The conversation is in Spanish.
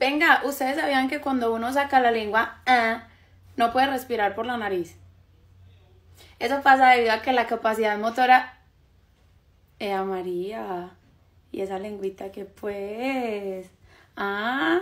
Venga, ustedes sabían que cuando uno saca la lengua, ah, no puede respirar por la nariz. Eso pasa debido a que la capacidad motora. Eh, María. Y esa lengüita que pues. Ah.